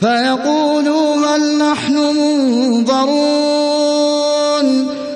فيقولوا هل نحن منظرون